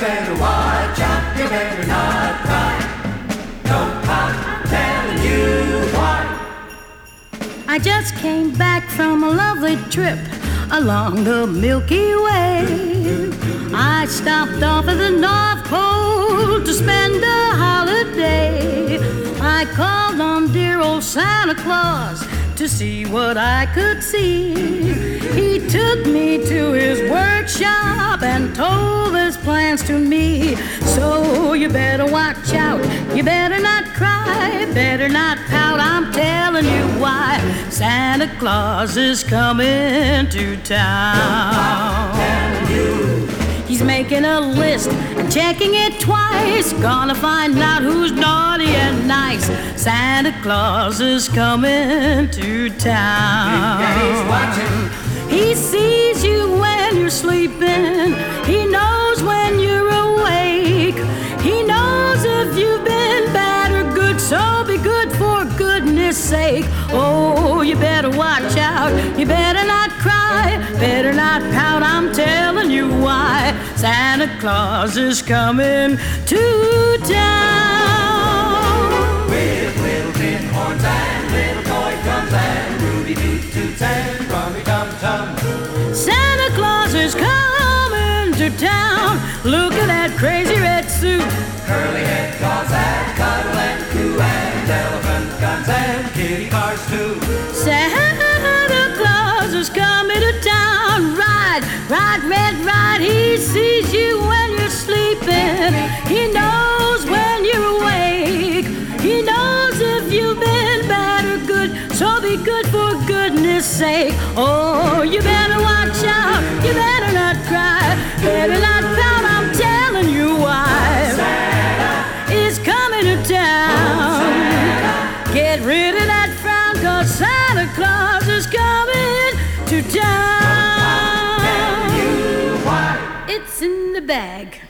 better watch out, you better not cry. Don't pout, telling you why. I just came back from a lovely trip along the Milky Way. I stopped off at the North Pole to spend a holiday. I called on dear old Santa Claus to see what I could see. He took me to his workshop and told to me. So you better watch out, you better not cry, better not pout. I'm telling you why Santa Claus is coming to town. He's making a list and checking it twice. Gonna find out who's naughty and nice. Santa Claus is coming to town. Daddy's watching. He sees you when you're sleeping. He goodness sake. Oh, you better watch out. You better not cry. Better not pout. I'm telling you why. Santa Claus is coming to town. With little tin horns and little toy drums and Ruby toot toots and rummy tum tum. Santa Claus is coming to town. Look at that crazy red suit. Curly head dolls that cuddle and coo and elephant guns and kitty cars too. Santa Claus is coming to town. Ride, ride, red, ride. He sees you when you're sleeping. He knows when you're awake. He knows if you've been bad or good. So be good for goodness sake. Oh, you better watch Claus is coming to town. You why? It's in the bag.